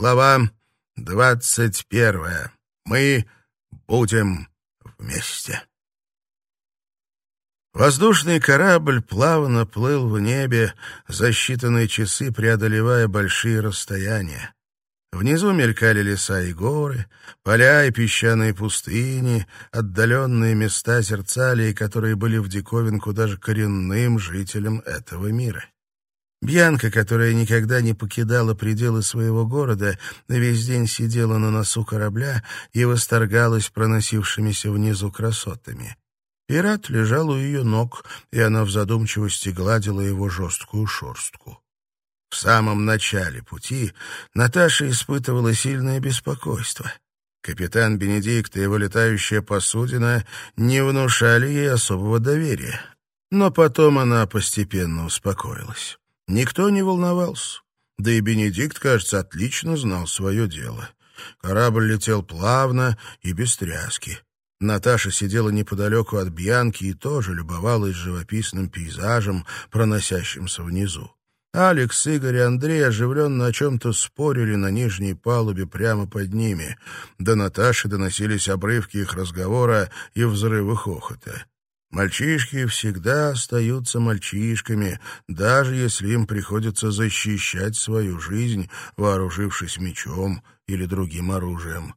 Глава двадцать первая. Мы будем вместе. Воздушный корабль плавно плыл в небе, за считанные часы преодолевая большие расстояния. Внизу мелькали леса и горы, поля и песчаные пустыни, отдаленные места Зерцалии, которые были в диковинку даже коренным жителям этого мира. Бьянка, которая никогда не покидала пределы своего города, весь день сидела на носу корабля и восторгалась проносившимися внизу красотами. Пират лежал у ее ног, и она в задумчивости гладила его жесткую шерстку. В самом начале пути Наташа испытывала сильное беспокойство. Капитан Бенедикт и его летающая посудина не внушали ей особого доверия. Но потом она постепенно успокоилась. Никто не волновался. Да и Бенедикт, кажется, отлично знал свое дело. Корабль летел плавно и без тряски. Наташа сидела неподалеку от Бьянки и тоже любовалась живописным пейзажем, проносящимся внизу. Алекс, Игорь и Андрей оживленно о чем-то спорили на нижней палубе прямо под ними. До Наташи доносились обрывки их разговора и взрывы хохота. Мальчишки всегда остаются мальчишками, даже если им приходится защищать свою жизнь, вооружившись мечом или другим оружием.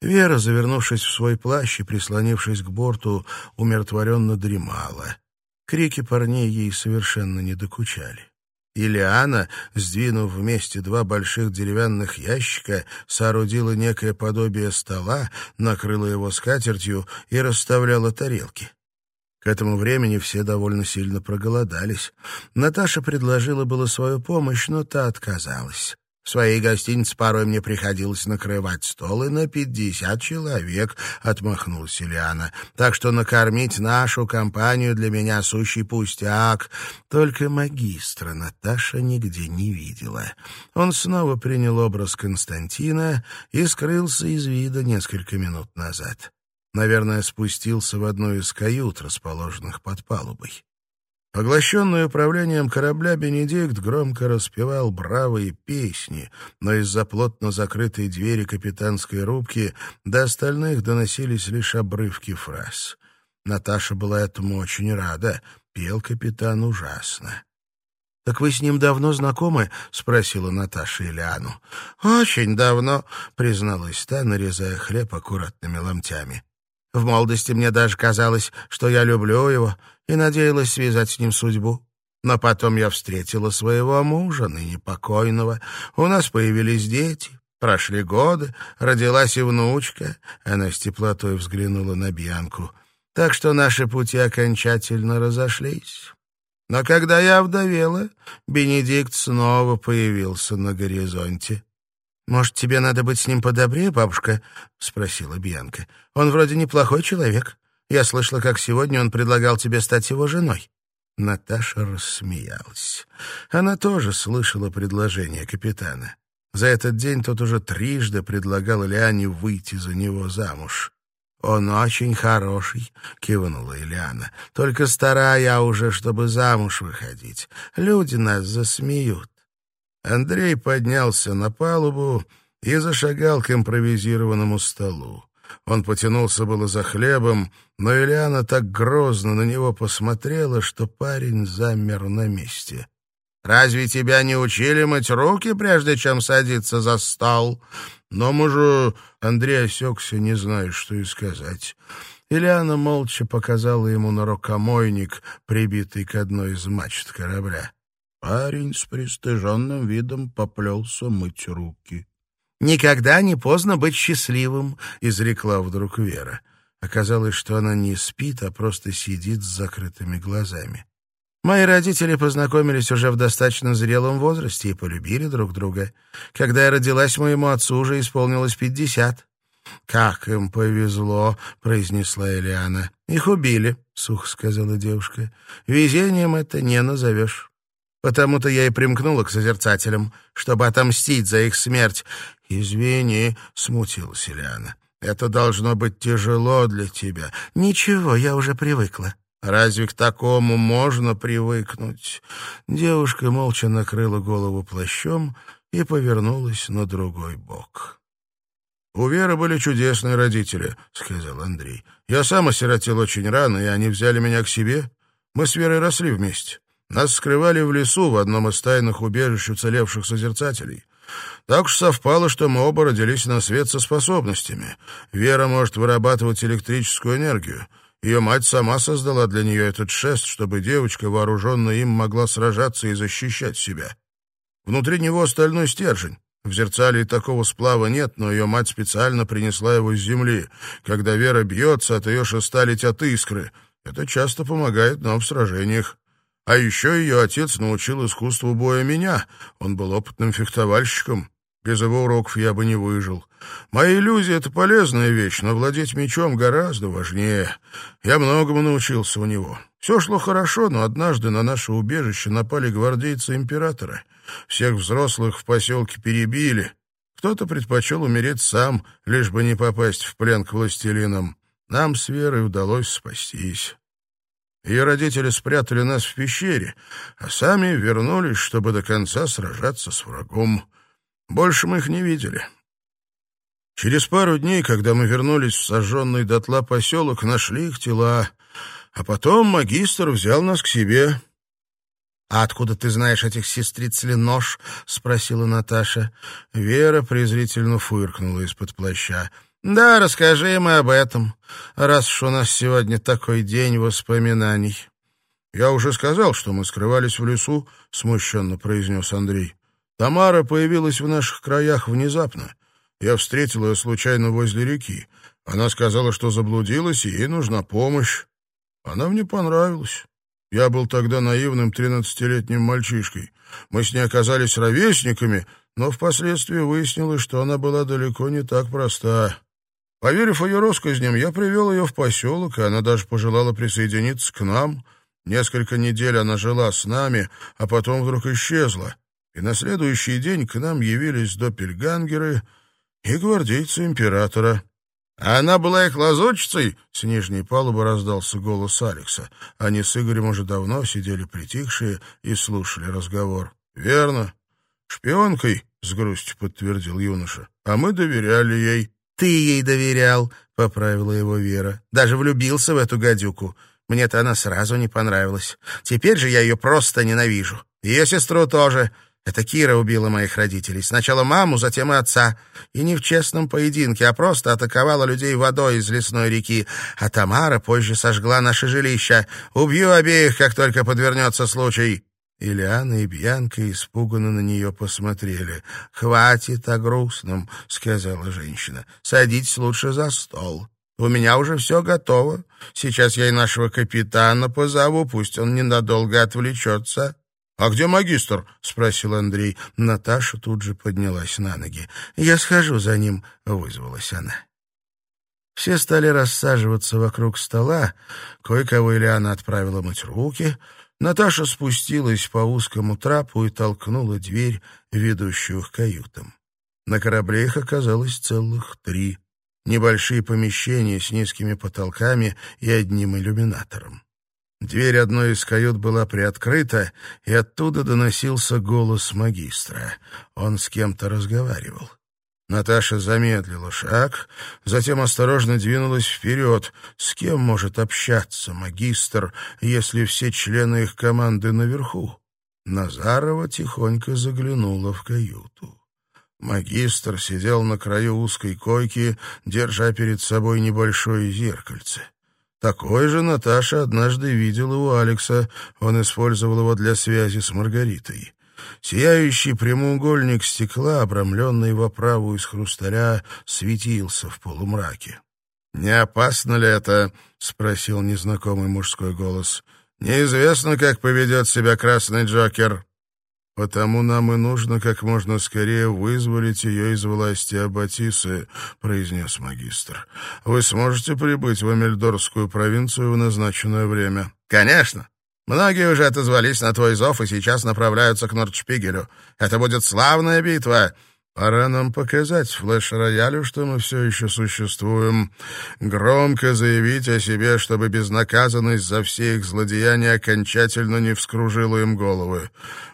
Вера, завернувшись в свой плащ и прислонившись к борту, умиротворенно дремала. Крики парней ей совершенно не докучали. Илиана, сдвинув вместе два больших деревянных ящика, соорудила некое подобие стола, накрыла его скатертью и расставляла тарелки. К этому времени все довольно сильно проголодались. Наташа предложила было свою помощь, но та отказалась. В своей гостинице порой мне приходилось накрывать стол и на пятьдесят человек, — отмахнулась Ильяна. Так что накормить нашу компанию для меня сущий пустяк. Только магистра Наташа нигде не видела. Он снова принял образ Константина и скрылся из вида несколько минут назад. Наверное, спустился в одну из кают, расположенных под палубой. Поглощенный управлением корабля, Бенедикт громко распевал бравые песни, но из-за плотно закрытой двери капитанской рубки до остальных доносились лишь обрывки фраз. Наташа была этому очень рада, пел капитан ужасно. «Так вы с ним давно знакомы?» — спросила Наташа Ильяну. «Очень давно», — призналась та, нарезая хлеб аккуратными ломтями. В молодости мне даже казалось, что я люблю его и надеялась связать с ним судьбу. Но потом я встретила своего мужа, ныне покойного. У нас появились дети. Прошли годы, родилась и внучка. Она с теплотой взглянула на Бьянку. Так что наши пути окончательно разошлись. Но когда я вдовела, Бенедикт снова появился на горизонте. «Может, тебе надо быть с ним подобрее, бабушка?» — спросила Бьянка. «Он вроде неплохой человек. Я слышала, как сегодня он предлагал тебе стать его женой». Наташа рассмеялась. Она тоже слышала предложение капитана. За этот день тот уже трижды предлагал Ильяне выйти за него замуж. «Он очень хороший», — кивнула Ильяна. «Только старая уже, чтобы замуж выходить. Люди нас засмеют». Андрей поднялся на палубу и зашагал к импровизированному столу. Он потянулся было за хлебом, но Ильяна так грозно на него посмотрела, что парень замер на месте. «Разве тебя не учили мыть руки, прежде чем садиться за стол?» «Но мы же...» — Андрей осекся, не зная, что и сказать. Ильяна молча показала ему на рукомойник, прибитый к одной из мачт корабля. Парень с пристыженным видом поплелся мыть руки. «Никогда не поздно быть счастливым», — изрекла вдруг Вера. Оказалось, что она не спит, а просто сидит с закрытыми глазами. Мои родители познакомились уже в достаточно зрелом возрасте и полюбили друг друга. Когда я родилась, моему отцу уже исполнилось пятьдесят. «Как им повезло», — произнесла Элиана. «Их убили», — сухо сказала девушка. «Везением это не назовешь». Потому-то я и примкнула к созерцателям, чтобы отомстить за их смерть. «Извини», — смутилась Ильяна, — «это должно быть тяжело для тебя». «Ничего, я уже привыкла». «Разве к такому можно привыкнуть?» Девушка молча накрыла голову плащом и повернулась на другой бок. «У Веры были чудесные родители», — сказал Андрей. «Я сам осиротел очень рано, и они взяли меня к себе. Мы с Верой росли вместе. Нас скрывали в лесу в одном из тайных убежищ уцелевших созерцателей. Так уж совпало, что мы оба родились на свет со способностями. Вера может вырабатывать электрическую энергию. Ее мать сама создала для нее этот шест, чтобы девочка, вооруженная им, могла сражаться и защищать себя. Внутри него стальной стержень. В зерцале такого сплава нет, но ее мать специально принесла его с земли. Когда Вера бьется, от ее шеста летят искры. Это часто помогает нам в сражениях. А еще ее отец научил искусству боя меня. Он был опытным фехтовальщиком. Без его уроков я бы не выжил. Мои иллюзии — это полезная вещь, но владеть мечом гораздо важнее. Я многому научился у него. Все шло хорошо, но однажды на наше убежище напали гвардейцы императора. Всех взрослых в поселке перебили. Кто-то предпочел умереть сам, лишь бы не попасть в плен к властелинам. Нам с Верой удалось спастись. Ее родители спрятали нас в пещере, а сами вернулись, чтобы до конца сражаться с врагом. Больше мы их не видели. Через пару дней, когда мы вернулись в сожженный дотла поселок, нашли их тела, а потом магистр взял нас к себе. «А откуда ты знаешь этих сестриц Ленош?» — спросила Наташа. Вера презрительно фыркнула из-под плаща. «Да, расскажи им об этом, раз уж у нас сегодня такой день воспоминаний». «Я уже сказал, что мы скрывались в лесу», — смущенно произнес Андрей. «Тамара появилась в наших краях внезапно. Я встретил ее случайно возле реки. Она сказала, что заблудилась, и ей нужна помощь. Она мне понравилась. Я был тогда наивным тринадцатилетним мальчишкой. Мы с ней оказались ровесниками, но впоследствии выяснилось, что она была далеко не так проста. Поверив ее россказням, я привел ее в поселок, и она даже пожелала присоединиться к нам. Несколько недель она жила с нами, а потом вдруг исчезла. И на следующий день к нам явились доппельгангеры и гвардейцы императора. А она была их лазутчицей? С нижней палубы раздался голос Алекса. Они с Игорем уже давно сидели притихшие и слушали разговор. «Верно. Шпионкой», — с грустью подтвердил юноша. «А мы доверяли ей». «Ты ей доверял», — поправила его Вера. «Даже влюбился в эту гадюку. Мне-то она сразу не понравилась. Теперь же я ее просто ненавижу. Ее сестру тоже. Это Кира убила моих родителей. Сначала маму, затем и отца. И не в честном поединке, а просто атаковала людей водой из лесной реки. А Тамара позже сожгла наше жилище. Убью обеих, как только подвернется случай». Ильяна и Бьянка испуганно на нее посмотрели. «Хватит о грустном», — сказала женщина. «Садитесь лучше за стол. У меня уже все готово. Сейчас я и нашего капитана позову, пусть он ненадолго отвлечется». «А где магистр?» — спросил Андрей. Наташа тут же поднялась на ноги. «Я схожу за ним», — вызвалась она. Все стали рассаживаться вокруг стола. Кое-кого Ильяна отправила мыть руки. Наташа спустилась по узкому трапу и толкнула дверь, ведущую к каютам. На корабле их оказалось целых три. Небольшие помещения с низкими потолками и одним иллюминатором. Дверь одной из кают была приоткрыта, и оттуда доносился голос магистра. Он с кем-то разговаривал. Наташа замедлила шаг, затем осторожно двинулась вперед. С кем может общаться магистр, если все члены их команды наверху? Назарова тихонько заглянула в каюту. Магистр сидел на краю узкой койки, держа перед собой небольшое зеркальце. Такой же Наташа однажды видела у Алекса. Он использовал его для связи с Маргаритой. Сияющий прямоугольник стекла, обрамленный в оправу из хрусталя, светился в полумраке. «Не опасно ли это?» — спросил незнакомый мужской голос. «Неизвестно, как поведет себя красный Джокер». «Потому нам и нужно как можно скорее вызволить ее из власти Аббатисы», — произнес магистр. «Вы сможете прибыть в Амельдорскую провинцию в назначенное время?» «Конечно. Многие уже отозвались на твой зов и сейчас направляются к Нордшпигелю. Это будет славная битва. Пора нам показать флеш-роялю, что мы все еще существуем. Громко заявить о себе, чтобы безнаказанность за все их злодеяния окончательно не вскружила им головы.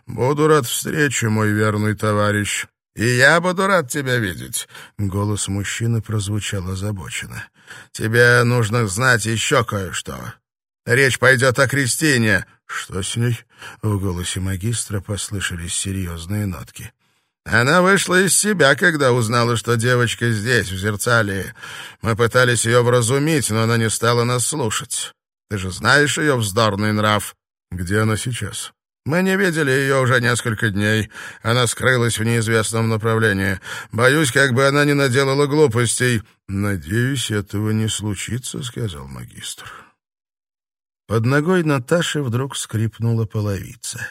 Буду рад встрече, мой верный товарищ. И я буду рад тебя видеть. Голос мужчины прозвучал озабоченно. Тебе нужно знать еще кое-что. Речь пойдет о Кристине. Что с ней? В голосе магистра послышались серьезные нотки. Она вышла из себя, когда узнала, что девочка здесь, в Зерцалии. Мы пытались ее вразумить, но она не стала нас слушать. Ты же знаешь ее вздорный нрав. Где она сейчас? Мы не видели ее уже несколько дней. Она скрылась в неизвестном направлении. Боюсь, как бы она не наделала глупостей. Надеюсь, этого не случится, сказал магистр. Под ногой Наташи вдруг скрипнула половица.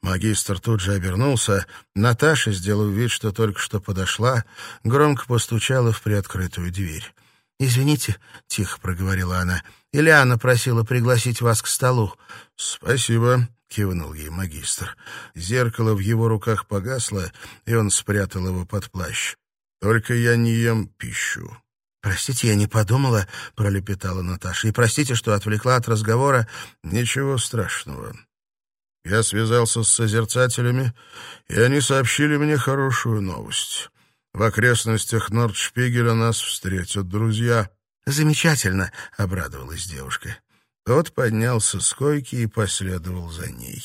Магистр тут же обернулся. Наташа, сделав вид, что только что подошла, громко постучала в приоткрытую дверь. «Извините», — тихо проговорила она, — «Ильяна просила пригласить вас к столу». «Спасибо», — кивнул ей магистр. Зеркало в его руках погасло, и он спрятал его под плащ. «Только я не ем пищу». «Простите, я не подумала», — пролепетала Наташа. «И простите, что отвлекла от разговора». «Ничего страшного. Я связался с созерцателями, и они сообщили мне хорошую новость. В окрестностях Нордшпигеля нас встретят друзья. «Замечательно», — обрадовалась девушка. Тот поднялся с койки и последовал за ней.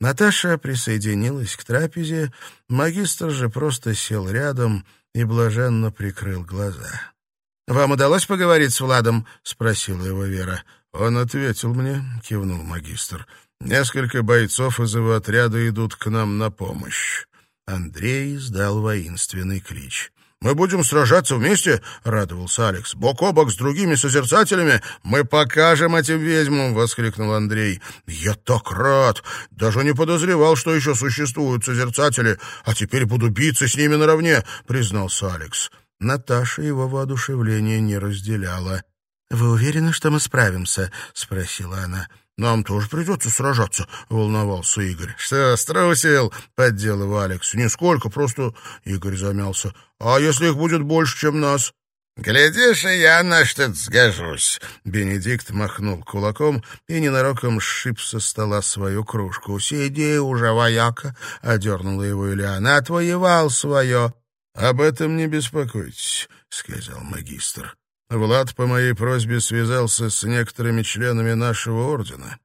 Наташа присоединилась к трапезе, магистр же просто сел рядом и блаженно прикрыл глаза. «Вам удалось поговорить с Владом?» — спросила его Вера. «Он ответил мне», — кивнул магистр. Несколько бойцов из его отряда идут к нам на помощь. Андрей издал воинственный клич. «Мы будем сражаться вместе?» — радовался Алекс. «Бок о бок с другими созерцателями. Мы покажем этим ведьмам!» — воскликнул Андрей. «Я так рад! Даже не подозревал, что еще существуют созерцатели, а теперь буду биться с ними наравне!» — признался Алекс. Наташа его воодушевление не разделяла. «Вы уверены, что мы справимся?» — спросила она. «Нам тоже придется сражаться», — волновался Игорь. «Что, струсил?» — поддел его Алекс. «Нисколько, просто...» — Игорь замялся. «А если их будет больше, чем нас?» «Глядишь, и я на что-то сгожусь!» Бенедикт махнул кулаком и ненароком сшиб со стола свою кружку. «Сиди уже, вояка!» — одернула его Ильяна. «Отвоевал свое!» «Об этом не беспокойтесь», — сказал магистр. Влад по моей просьбе связался с некоторыми членами нашего ордена.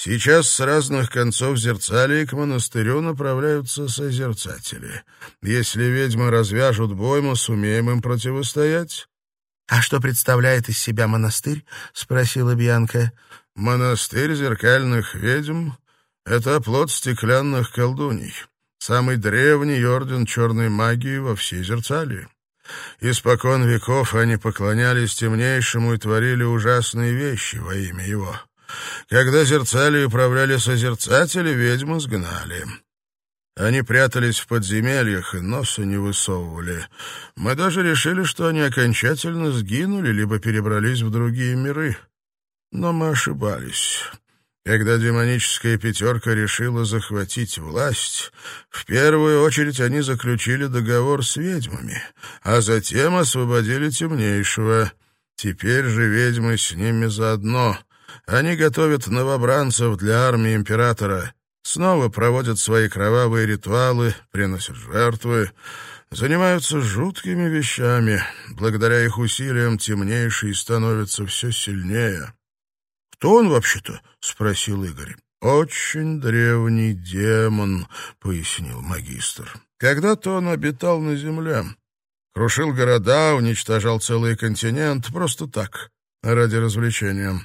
Сейчас с разных концов Зерцалии к монастырю направляются созерцатели. Если ведьмы развяжут бой, мы сумеем им противостоять. — А что представляет из себя монастырь? — спросила Бьянка. — Монастырь зеркальных ведьм — это оплот стеклянных колдуний, самый древний орден черной магии во всей Зерцалии. Испокон веков они поклонялись темнейшему и творили ужасные вещи во имя его. Когда зерцали управляли созерцатели, ведьмы сгнали. Они прятались в подземельях и носа не высовывали. Мы даже решили, что они окончательно сгинули, либо перебрались в другие миры. Но мы ошибались. Когда демоническая пятерка решила захватить власть, в первую очередь они заключили договор с ведьмами, а затем освободили темнейшего. Теперь же ведьмы с ними заодно. Они готовят новобранцев для армии императора, снова проводят свои кровавые ритуалы, приносят жертвы, занимаются жуткими вещами. Благодаря их усилиям темнейший становится все сильнее. «Кто он вообще-то?» — спросил Игорь. «Очень древний демон», — пояснил магистр. «Когда-то он обитал на земле. Крушил города, уничтожал целый континент, просто так, ради развлечения.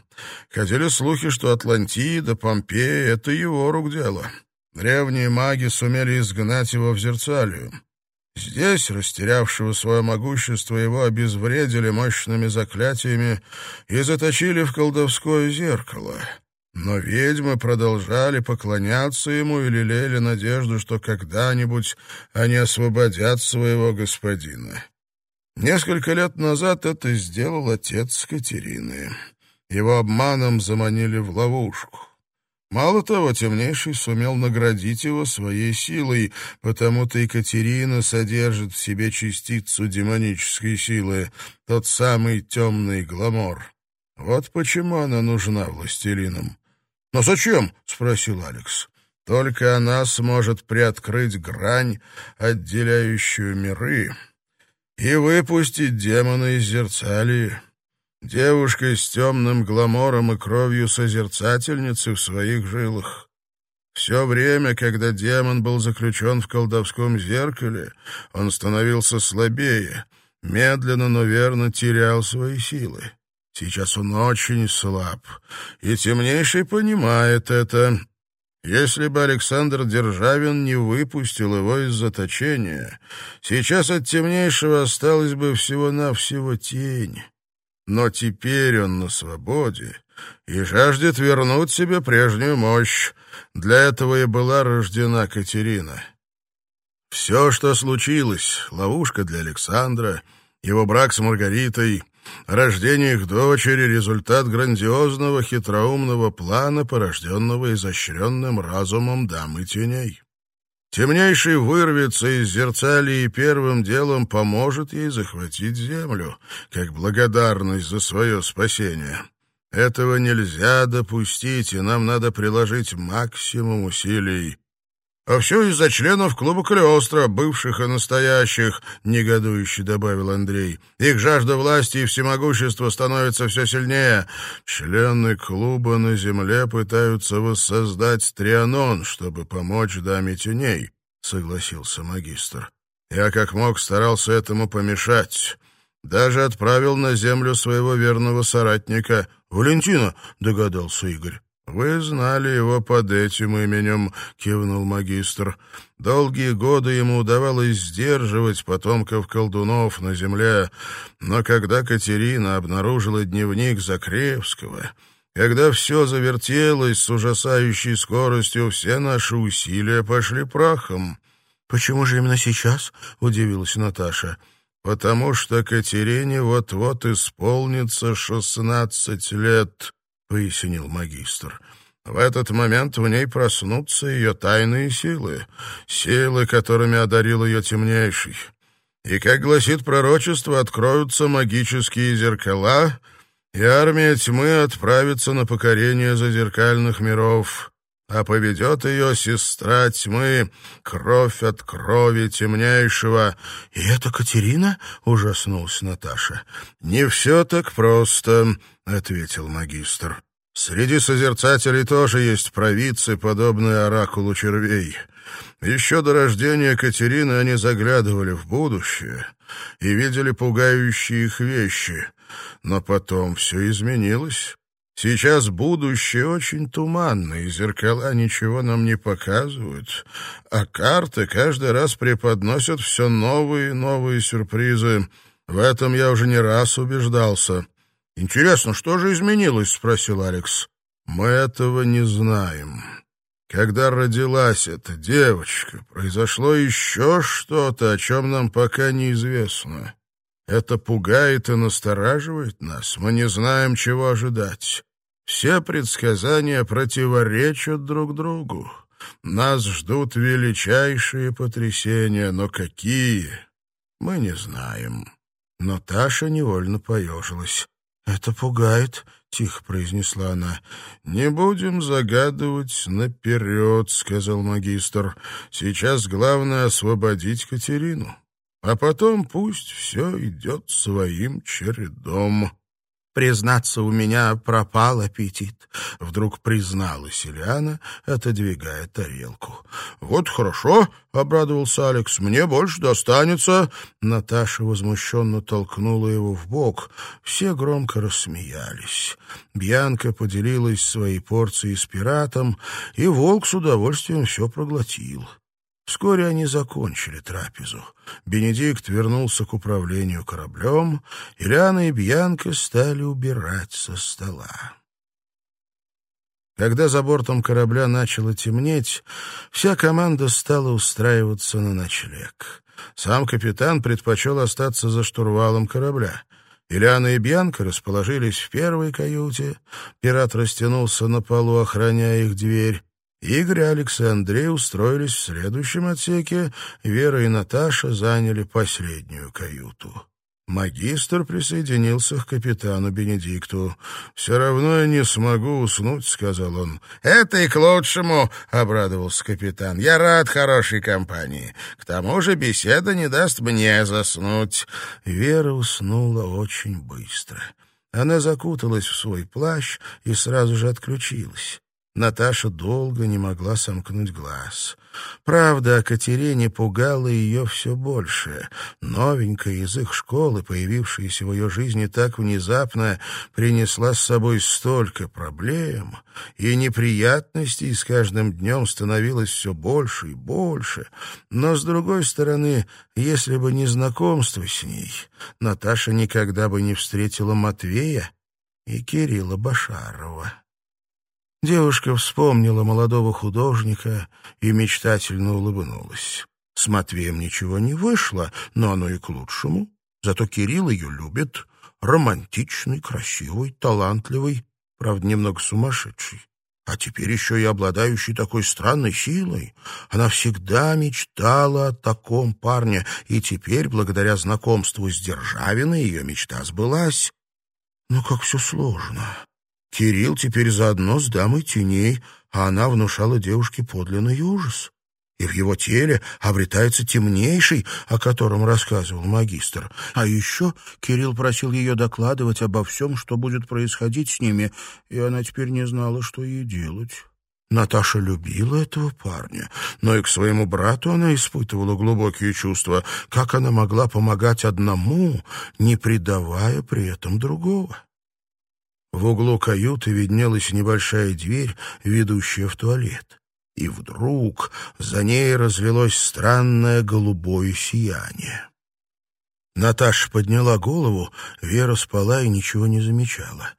Ходили слухи, что Атлантида, Помпея — это его рук дело. Древние маги сумели изгнать его в Зерцалию. Здесь, растерявшего свое могущество, его обезвредили мощными заклятиями и заточили в колдовское зеркало. Но ведьмы продолжали поклоняться ему и лелеяли надежду, что когда-нибудь они освободят своего господина. Несколько лет назад это сделал отец Катерины. Его обманом заманили в ловушку. Мало того, темнейший сумел наградить его своей силой, потому-то Екатерина содержит в себе частицу демонической силы, тот самый темный гламор. Вот почему она нужна властелинам. «Но зачем?» — спросил Алекс. «Только она сможет приоткрыть грань, отделяющую миры, и выпустить демона из зерцалии». Девушка с темным гламором и кровью созерцательницы в своих жилах. Все время, когда демон был заключен в колдовском зеркале, он становился слабее, медленно, но верно терял свои силы. Сейчас он очень слаб, и темнейший понимает это. Если бы Александр Державин не выпустил его из заточения, сейчас от темнейшего осталась бы всего-навсего тень. Но теперь он на свободе и жаждет вернуть себе прежнюю мощь. Для этого и была рождена Катерина. Все, что случилось, ловушка для Александра, его брак с Маргаритой, рождение их дочери — результат грандиозного хитроумного плана, порожденного изощренным разумом дамы теней. Темнейший вырвется из зерцали и первым делом поможет ей захватить землю, как благодарность за свое спасение. Этого нельзя допустить, и нам надо приложить максимум усилий. «А все из-за членов клуба Калиостро, бывших и настоящих», — негодующе добавил Андрей. «Их жажда власти и всемогущества становится все сильнее. Члены клуба на земле пытаются воссоздать Трианон, чтобы помочь даме теней», — согласился магистр. «Я как мог старался этому помешать». Даже отправил на землю своего верного соратника. «Валентина», — догадался Игорь. «Вы знали его под этим именем», — кивнул магистр. «Долгие годы ему удавалось сдерживать потомков колдунов на земле, но когда Катерина обнаружила дневник Закревского, когда все завертелось с ужасающей скоростью, все наши усилия пошли прахом». «Почему же именно сейчас?» — удивилась Наташа. «Потому что Катерине вот-вот исполнится шестнадцать лет», пояснил магистр. В этот момент в ней проснутся ее тайные силы, силы, которыми одарил ее темнейший. И, как гласит пророчество, откроются магические зеркала, и армия тьмы отправится на покорение зазеркальных миров, а поведет ее сестра тьмы, кровь от крови темнейшего. — И это Катерина? — ужаснулась Наташа. — Не все так просто, — ответил магистр. «Среди созерцателей тоже есть провидцы, подобные оракулу червей. Еще до рождения Катерины они заглядывали в будущее и видели пугающие их вещи, но потом все изменилось». Сейчас будущее очень туманно, и зеркала ничего нам не показывают, а карты каждый раз преподносят все новые и новые сюрпризы. В этом я уже не раз убеждался. «Интересно, что же изменилось?» — спросил Алекс. «Мы этого не знаем. Когда родилась эта девочка, произошло еще что-то, о чем нам пока неизвестно. Это пугает и настораживает нас. Мы не знаем, чего ожидать. Все предсказания противоречат друг другу. Нас ждут величайшие потрясения, но какие, мы не знаем». Но Таша невольно поежилась. «Это пугает», — тихо произнесла она. «Не будем загадывать наперед», — сказал магистр. «Сейчас главное освободить Катерину, а потом пусть все идет своим чередом». Признаться, у меня пропал аппетит. Вдруг призналась Ильяна, отодвигая тарелку. Вот хорошо, обрадовался Алекс. Мне больше достанется. Наташа возмущенно толкнула его в бок. Все громко рассмеялись. Бьянка поделилась своей порцией с пиратом, и волк с удовольствием все проглотил. Вскоре они закончили трапезу. Бенедикт вернулся к управлению кораблем, и Ляна и Бьянка стали убирать со стола. Когда за бортом корабля начало темнеть, вся команда стала устраиваться на ночлег. Сам капитан предпочел остаться за штурвалом корабля. Ильяна и Бьянка расположились в первой каюте. Пират растянулся на полу, охраняя их дверь. Игорь, Алекс и Андрей устроились в следующем отсеке. Вера и Наташа заняли последнюю каюту. Магистр присоединился к капитану Бенедикту. «Все равно я не смогу уснуть», — сказал он. «Это и к лучшему», — обрадовался капитан. «Я рад хорошей компании. К тому же беседа не даст мне заснуть». Вера уснула очень быстро. Она закуталась в свой плащ и сразу же отключилась. Наташа долго не могла сомкнуть глаз. Правда, о Катерине пугало ее все больше. Новенькая из их школы, появившаяся в ее жизни так внезапно, принесла с собой столько проблем, и неприятностей с каждым днем становилось все больше и больше. Но, с другой стороны, если бы не знакомство с ней, Наташа никогда бы не встретила Матвея и Кирилла Башарова. Девушка вспомнила молодого художника и мечтательно улыбнулась. С Матвеем ничего не вышло, но оно и к лучшему. Зато Кирилл ее любит. Романтичный, красивый, талантливый, правда, немного сумасшедший. А теперь еще и обладающий такой странной силой. Она всегда мечтала о таком парне, и теперь, благодаря знакомству с Державиной, ее мечта сбылась. Но как все сложно. Кирилл теперь заодно с дамой теней, а она внушала девушке подлинный ужас. И в его теле обретается темнейший, о котором рассказывал магистр. А еще Кирилл просил ее докладывать обо всем, что будет происходить с ними, и она теперь не знала, что ей делать. Наташа любила этого парня, но и к своему брату она испытывала глубокие чувства. Как она могла помогать одному, не предавая при этом другого? В углу каюты виднелась небольшая дверь, ведущая в туалет. И вдруг за ней разлилось странное голубое сияние. Наташа подняла голову, Вера спала и ничего не замечала.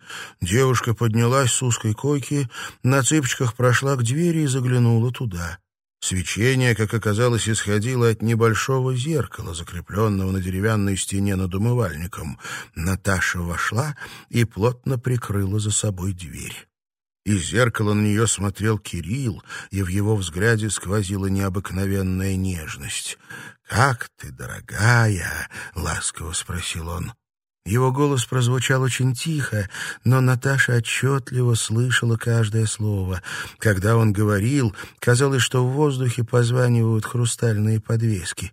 Девушка поднялась с узкой койки, на цыпочках прошла к двери и заглянула туда. Свечение, как оказалось, исходило от небольшого зеркала, закрепленного на деревянной стене над умывальником. Наташа вошла и плотно прикрыла за собой дверь. Из зеркала на нее смотрел Кирилл, и в его взгляде сквозила необыкновенная нежность. «Как ты, дорогая?» — ласково спросил он. Его голос прозвучал очень тихо, но Наташа отчетливо слышала каждое слово. Когда он говорил, казалось, что в воздухе позванивают хрустальные подвески.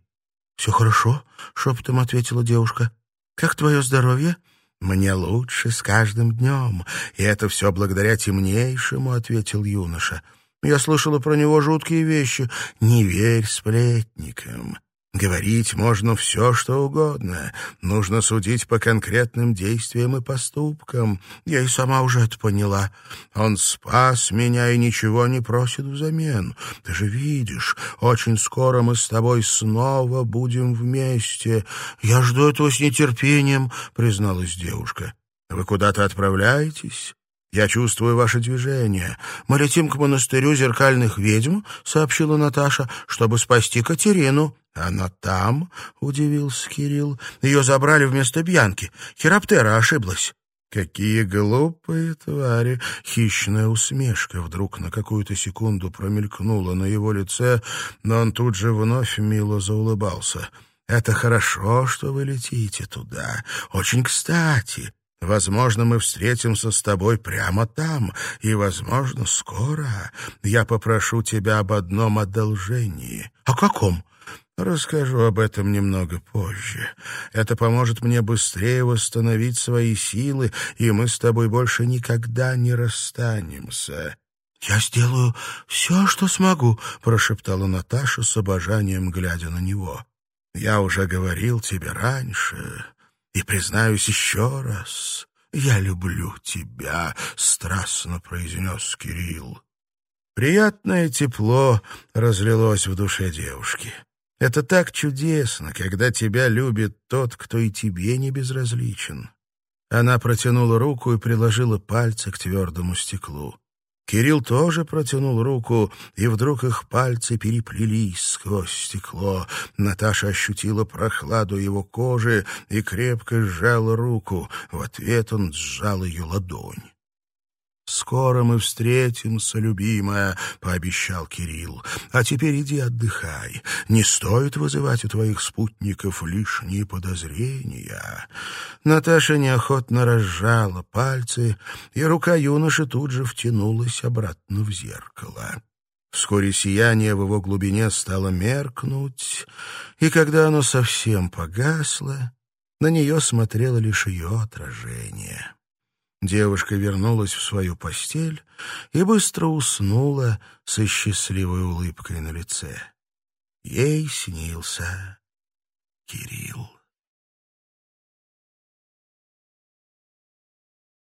«Все хорошо?» — шепотом ответила девушка. «Как твое здоровье?» «Мне лучше с каждым днем, и это все благодаря темнейшему», — ответил юноша. «Я слышала про него жуткие вещи. Не верь сплетникам. Говорить можно все, что угодно. Нужно судить по конкретным действиям и поступкам. Я и сама уже это поняла. Он спас меня и ничего не просит взамен. Ты же видишь, очень скоро мы с тобой снова будем вместе. Я жду этого с нетерпением, призналась девушка. Вы куда-то отправляетесь? «Я чувствую ваше движение. Мы летим к монастырю зеркальных ведьм», — сообщила Наташа, — «чтобы спасти Катерину». «Она там?» — удивился Кирилл. «Ее забрали вместо Бьянки. Хироптера ошиблась». «Какие глупые твари!» Хищная усмешка вдруг на какую-то секунду промелькнула на его лице, но он тут же вновь мило заулыбался. «Это хорошо, что вы летите туда. Очень кстати. Возможно, мы встретимся с тобой прямо там, и, возможно, скоро я попрошу тебя об одном одолжении». «О каком?» Расскажу об этом немного позже. Это поможет мне быстрее восстановить свои силы, и мы с тобой больше никогда не расстанемся». «Я сделаю все, что смогу», — прошептала Наташа с обожанием, глядя на него. «Я уже говорил тебе раньше, и признаюсь еще раз, я люблю тебя», — страстно произнес Кирилл. Приятное тепло разлилось в душе девушки. Это так чудесно, когда тебя любит тот, кто и тебе не безразличен. Она протянула руку и приложила пальцы к твердому стеклу. Кирилл тоже протянул руку, и вдруг их пальцы переплелись сквозь стекло. Наташа ощутила прохладу его кожи и крепко сжала руку. В ответ он сжал ее ладонь. «Скоро мы встретимся, любимая», — пообещал Кирилл. «А теперь иди отдыхай. Не стоит вызывать у твоих спутников лишние подозрения». Наташа неохотно разжала пальцы, и рука юноши тут же втянулась обратно в зеркало. Вскоре сияние в его глубине стало меркнуть, и когда оно совсем погасло, на нее смотрело лишь ее отражение. Девушка вернулась в свою постель и быстро уснула со счастливой улыбкой на лице. Ей снился Кирилл.